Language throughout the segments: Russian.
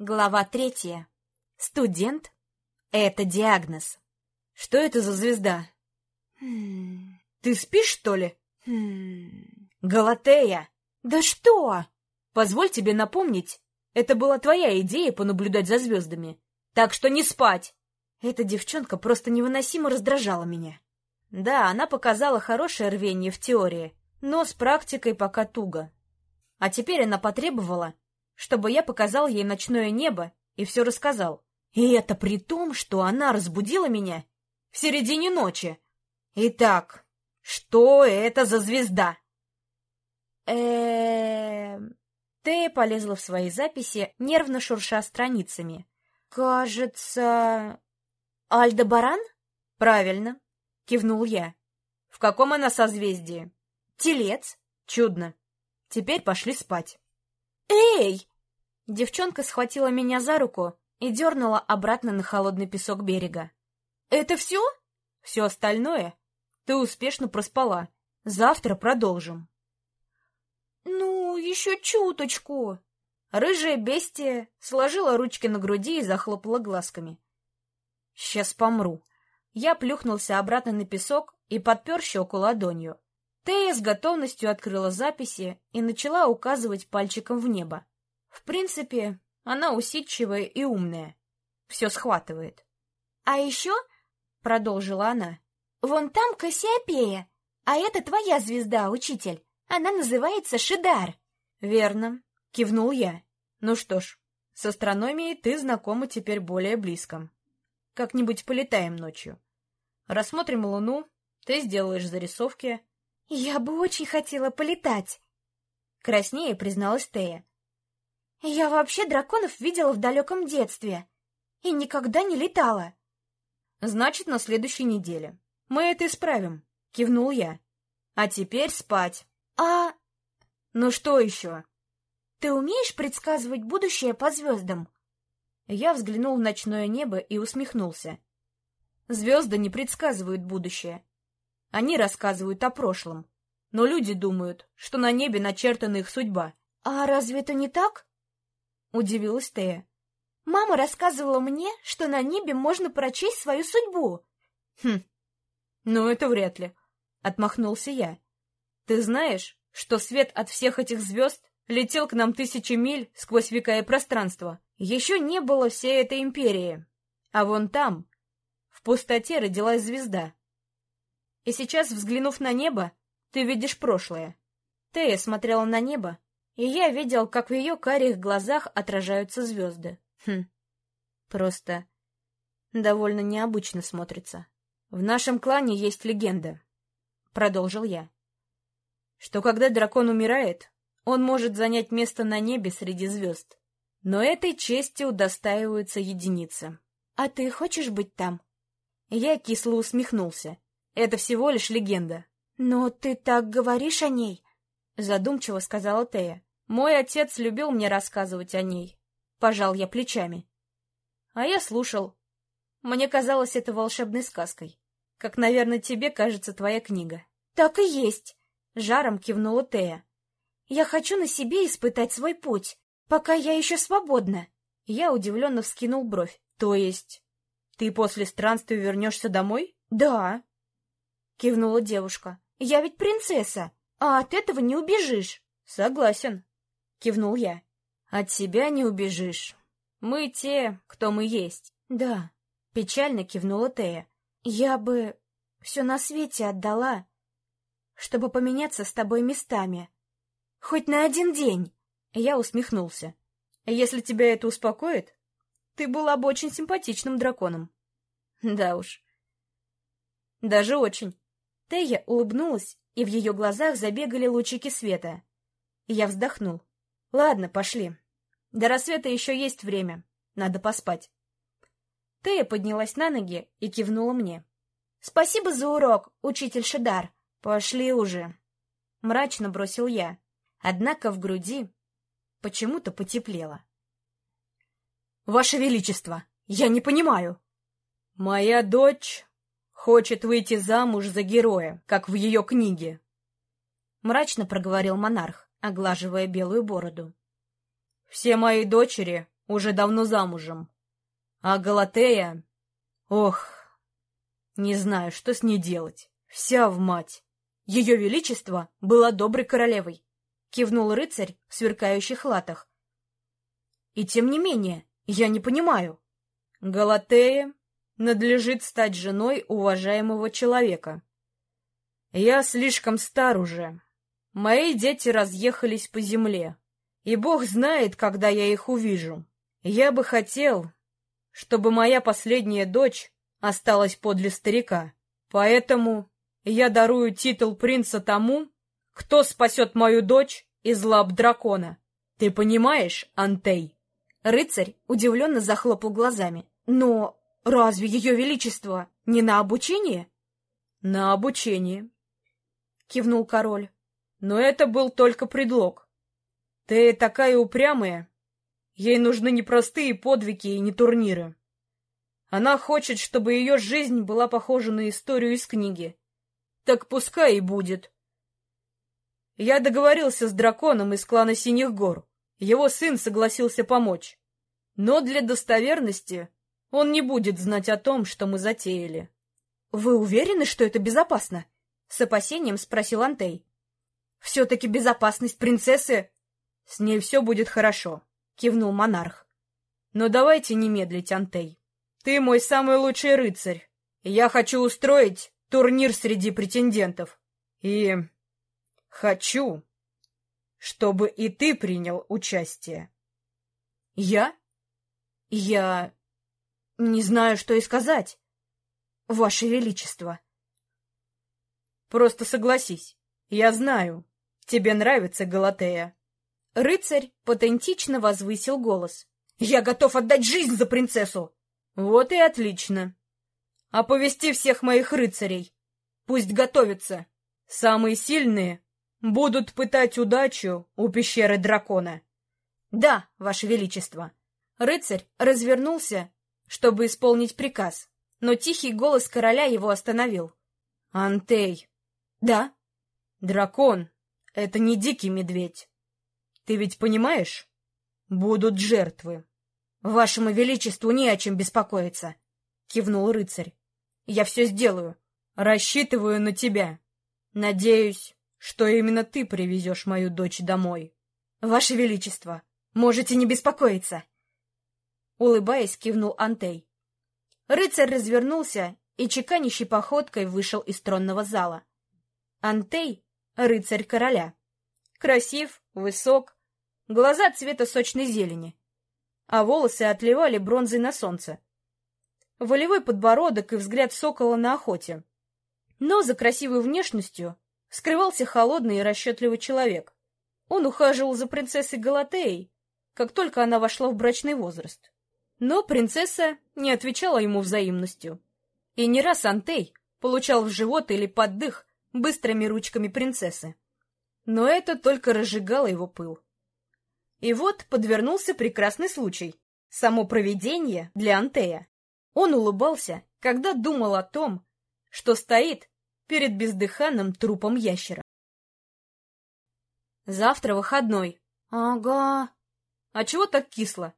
Глава третья. Студент — это диагноз. Что это за звезда? Хм. Ты спишь, что ли? Хм. Галатея! Да что? Позволь тебе напомнить, это была твоя идея понаблюдать за звездами. Так что не спать! Эта девчонка просто невыносимо раздражала меня. Да, она показала хорошее рвение в теории, но с практикой пока туго. А теперь она потребовала, чтобы я показал ей ночное небо и все рассказал. И это при том, что она разбудила меня в середине ночи. Итак, что это за звезда? э Тея полезла в свои записи, нервно шурша страницами. «Кажется... Альдебаран?» «Правильно», — кивнул я. «В каком она созвездии?» «Телец». «Чудно. Теперь пошли спать». «Эй!» Девчонка схватила меня за руку и дернула обратно на холодный песок берега. «Это все?» «Все остальное ты успешно проспала. Завтра продолжим». «Ну, еще чуточку». Рыжая бестия сложила ручки на груди и захлопала глазками. «Сейчас помру». Я плюхнулся обратно на песок и подпер щеку ладонью. Тея с готовностью открыла записи и начала указывать пальчиком в небо. В принципе, она усидчивая и умная. Все схватывает. — А еще, — продолжила она, — вон там Кассиопея, а это твоя звезда, учитель. Она называется Шидар. — Верно, — кивнул я. — Ну что ж, с астрономией ты знакома теперь более близко. Как-нибудь полетаем ночью. Рассмотрим Луну, ты сделаешь зарисовки, «Я бы очень хотела полетать», — краснее призналась Тея. «Я вообще драконов видела в далеком детстве и никогда не летала». «Значит, на следующей неделе. Мы это исправим», — кивнул я. «А теперь спать». «А...» «Ну что еще?» «Ты умеешь предсказывать будущее по звездам?» Я взглянул в ночное небо и усмехнулся. Звезды не предсказывают будущее. Они рассказывают о прошлом. Но люди думают, что на небе начертана их судьба. — А разве это не так? — удивилась Тея. — Мама рассказывала мне, что на небе можно прочесть свою судьбу. — Хм, ну это вряд ли, — отмахнулся я. — Ты знаешь, что свет от всех этих звезд летел к нам тысячи миль сквозь века и пространство? Еще не было всей этой империи. А вон там, в пустоте, родилась звезда — и сейчас, взглянув на небо, ты видишь прошлое. Тея смотрела на небо, и я видел, как в ее карих глазах отражаются звезды. Хм, просто довольно необычно смотрится. В нашем клане есть легенда, — продолжил я, — что когда дракон умирает, он может занять место на небе среди звезд. Но этой чести удостаиваются единицы. — А ты хочешь быть там? Я кисло усмехнулся. Это всего лишь легенда. Но ты так говоришь о ней, задумчиво сказала Тея. Мой отец любил мне рассказывать о ней. Пожал я плечами. А я слушал. Мне казалось это волшебной сказкой. Как, наверное, тебе кажется твоя книга. Так и есть, жаром кивнула Тея. Я хочу на себе испытать свой путь, пока я еще свободна. Я удивленно вскинул бровь. То есть ты после странствия вернешься домой? Да, — кивнула девушка. — Я ведь принцесса, а от этого не убежишь. — Согласен, — кивнул я. — От себя не убежишь. Мы те, кто мы есть. — Да, — печально кивнула Тея. — Я бы все на свете отдала, чтобы поменяться с тобой местами. Хоть на один день. Я усмехнулся. — Если тебя это успокоит, ты была бы очень симпатичным драконом. — Да уж. Даже очень. Тея улыбнулась, и в ее глазах забегали лучики света. Я вздохнул. «Ладно, пошли. До рассвета еще есть время. Надо поспать». Тея поднялась на ноги и кивнула мне. «Спасибо за урок, учитель Шидар. Пошли уже». Мрачно бросил я. Однако в груди почему-то потеплело. «Ваше Величество, я не понимаю». «Моя дочь Хочет выйти замуж за героя, как в ее книге. Мрачно проговорил монарх, оглаживая белую бороду. Все мои дочери уже давно замужем. А Галатея... Ох, не знаю, что с ней делать. Вся в мать. Ее Величество была доброй королевой, кивнул рыцарь в сверкающих латах. И тем не менее, я не понимаю. Галатея надлежит стать женой уважаемого человека. Я слишком стар уже. Мои дети разъехались по земле, и Бог знает, когда я их увижу. Я бы хотел, чтобы моя последняя дочь осталась подле старика. Поэтому я дарую титул принца тому, кто спасет мою дочь из лап дракона. Ты понимаешь, Антей? Рыцарь удивленно захлопал глазами. Но разве ее величество не на обучение? На обучение, кивнул король. Но это был только предлог. Ты такая упрямая. Ей нужны не простые подвиги и не турниры. Она хочет, чтобы ее жизнь была похожа на историю из книги. Так пускай и будет. Я договорился с драконом из клана Синих гор. Его сын согласился помочь. Но для достоверности он не будет знать о том, что мы затеяли. — Вы уверены, что это безопасно? — с опасением спросил Антей. — Все-таки безопасность принцессы... — С ней все будет хорошо, — кивнул монарх. — Но давайте не медлить, Антей. Ты мой самый лучший рыцарь. Я хочу устроить турнир среди претендентов. И хочу, чтобы и ты принял участие. Я? Я не знаю, что и сказать. Ваше Величество. Просто согласись. Я знаю. Тебе нравится Галатея. Рыцарь патентично возвысил голос. Я готов отдать жизнь за принцессу. Вот и отлично. Оповести всех моих рыцарей. Пусть готовятся. Самые сильные будут пытать удачу у пещеры дракона. Да, Ваше Величество. Рыцарь развернулся, чтобы исполнить приказ, но тихий голос короля его остановил. Антей. Да? Дракон — это не дикий медведь. Ты ведь понимаешь? Будут жертвы. «Вашему величеству не о чем беспокоиться», — кивнул рыцарь. «Я все сделаю. Рассчитываю на тебя. Надеюсь, что именно ты привезешь мою дочь домой». «Ваше величество, можете не беспокоиться», — улыбаясь, кивнул Антей. Рыцарь развернулся и чеканящей походкой вышел из тронного зала. Антей — рыцарь короля. Красив, высок, глаза цвета сочной зелени а волосы отливали бронзой на солнце. Волевой подбородок и взгляд сокола на охоте. Но за красивой внешностью скрывался холодный и расчетливый человек. Он ухаживал за принцессой Галатеей, как только она вошла в брачный возраст. Но принцесса не отвечала ему взаимностью. И не раз Антей получал в живот или под дых быстрыми ручками принцессы. Но это только разжигало его пыл. И вот подвернулся прекрасный случай. Само провидение для Антея. Он улыбался, когда думал о том, что стоит перед бездыханным трупом ящера. Завтра выходной. Ага. А чего так кисло?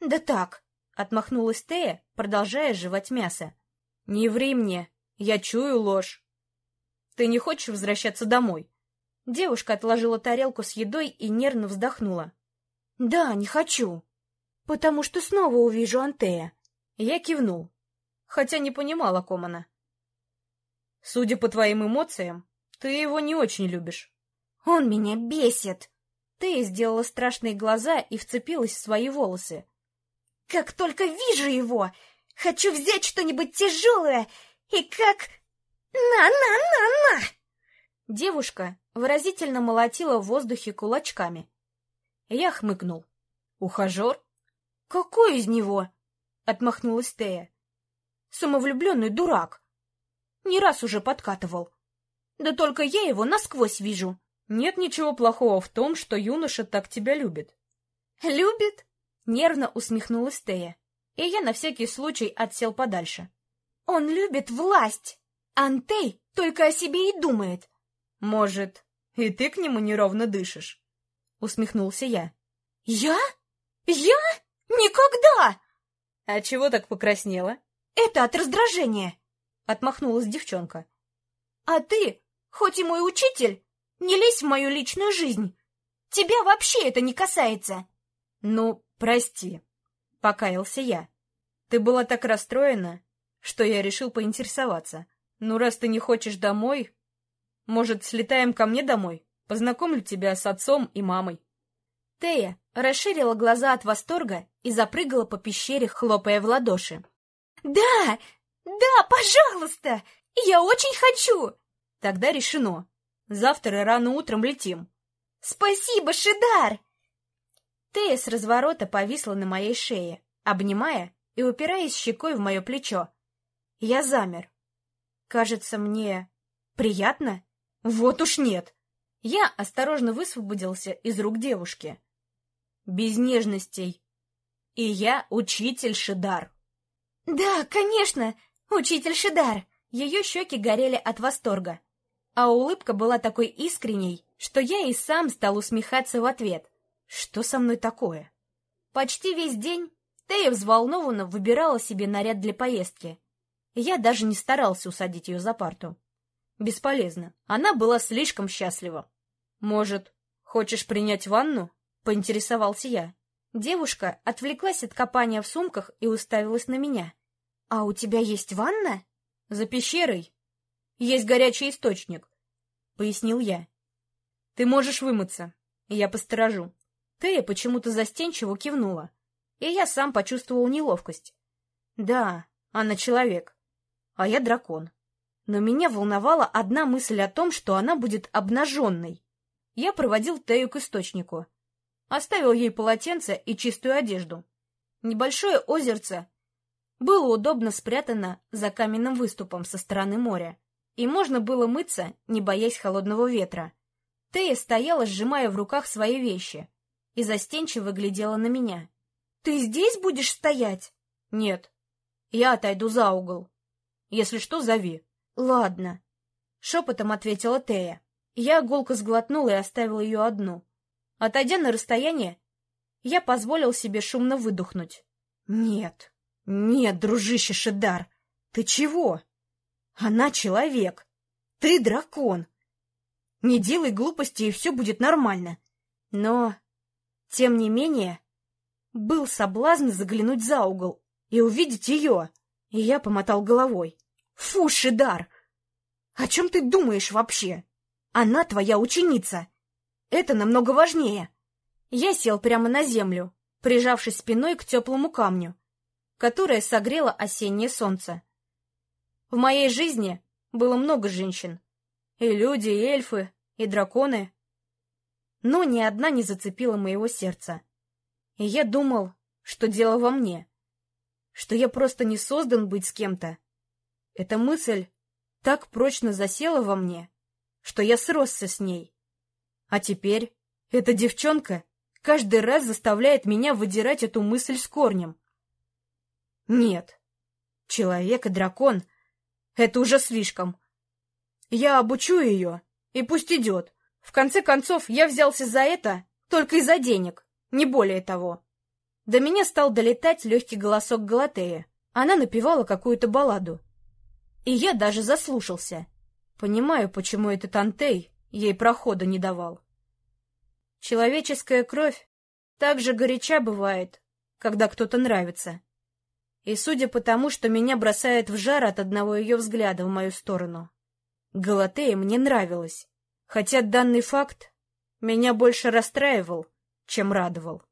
Да так, отмахнулась Тея, продолжая жевать мясо. Не ври мне, я чую ложь. Ты не хочешь возвращаться домой? Девушка отложила тарелку с едой и нервно вздохнула. Да, не хочу. Потому что снова увижу Антея. Я кивнул, хотя не понимал, о ком она. Судя по твоим эмоциям, ты его не очень любишь. Он меня бесит. Тея сделала страшные глаза и вцепилась в свои волосы. Как только вижу его, хочу взять что-нибудь тяжелое и как... На-на-на-на! Девушка выразительно молотила в воздухе кулачками. Я хмыкнул. «Ухажер?» «Какой из него?» — отмахнулась Тея. «Самовлюбленный дурак. Не раз уже подкатывал. Да только я его насквозь вижу». «Нет ничего плохого в том, что юноша так тебя любит». «Любит?» — нервно усмехнулась Тея, и я на всякий случай отсел подальше. «Он любит власть. Антей только о себе и думает». «Может, и ты к нему неровно дышишь?» — усмехнулся я. «Я? Я? Никогда!» А чего так покраснела? Это от раздражения, отмахнулась девчонка. А ты, хоть и мой учитель, не лезь в мою личную жизнь. Тебя вообще это не касается. Ну, прости, покаялся я. Ты была так расстроена, что я решил поинтересоваться. Ну, раз ты не хочешь домой, может, слетаем ко мне домой? Познакомлю тебя с отцом и мамой. Тея расширила глаза от восторга и запрыгала по пещере, хлопая в ладоши. «Да! Да, пожалуйста! Я очень хочу!» «Тогда решено. Завтра рано утром летим». «Спасибо, Шидар!» Тея с разворота повисла на моей шее, обнимая и упираясь щекой в мое плечо. Я замер. Кажется, мне приятно? Вот уж нет. Я осторожно высвободился из рук девушки. Без нежностей. И я учитель Шидар. Да, конечно, учитель Шидар. Ее щеки горели от восторга. А улыбка была такой искренней, что я и сам стал усмехаться в ответ. Что со мной такое? Почти весь день Тея взволнованно выбирала себе наряд для поездки. Я даже не старался усадить ее за парту. Бесполезно. Она была слишком счастлива. «Может, хочешь принять ванну?» — поинтересовался я. Девушка отвлеклась от копания в сумках и уставилась на меня. «А у тебя есть ванна?» «За пещерой. Есть горячий источник», — пояснил я. «Ты можешь вымыться, я посторожу». Тея почему-то застенчиво кивнула, и я сам почувствовал неловкость. Да, она человек, а я дракон. Но меня волновала одна мысль о том, что она будет обнаженной. Я проводил Тею к источнику. Оставил ей полотенце и чистую одежду. Небольшое озерце было удобно спрятано за каменным выступом со стороны моря, и можно было мыться, не боясь холодного ветра. Тея стояла, сжимая в руках свои вещи, и застенчиво глядела на меня. «Ты здесь будешь стоять?» «Нет, я отойду за угол. Если что, зови». «Ладно», — шепотом ответила Тея. Я гулко сглотнул и оставил ее одну. Отойдя на расстояние, я позволил себе шумно выдохнуть. «Нет, нет, дружище Шидар, ты чего? Она человек, ты дракон. Не делай глупости, и все будет нормально. Но тем не менее, был соблазн заглянуть за угол и увидеть ее, и я помотал головой. «Фу, Шидар! О чем ты думаешь вообще? Она твоя ученица. Это намного важнее». Я сел прямо на землю, прижавшись спиной к теплому камню, которое согрело осеннее солнце. В моей жизни было много женщин. И люди, и эльфы, и драконы но ни одна не зацепила моего сердца. И я думал, что дело во мне, что я просто не создан быть с кем-то. Эта мысль так прочно засела во мне, что я сросся с ней. А теперь эта девчонка каждый раз заставляет меня выдирать эту мысль с корнем. Нет, человек и дракон — это уже слишком. Я обучу ее, и пусть идет. В конце концов, я взялся за это только из-за денег, не более того. До меня стал долетать легкий голосок Галатея. Она напевала какую-то балладу. И я даже заслушался. Понимаю, почему этот Антей ей прохода не давал. Человеческая кровь так же горяча бывает, когда кто-то нравится. И судя по тому, что меня бросает в жар от одного ее взгляда в мою сторону, Галатея мне нравилась хотя данный факт меня больше расстраивал, чем радовал.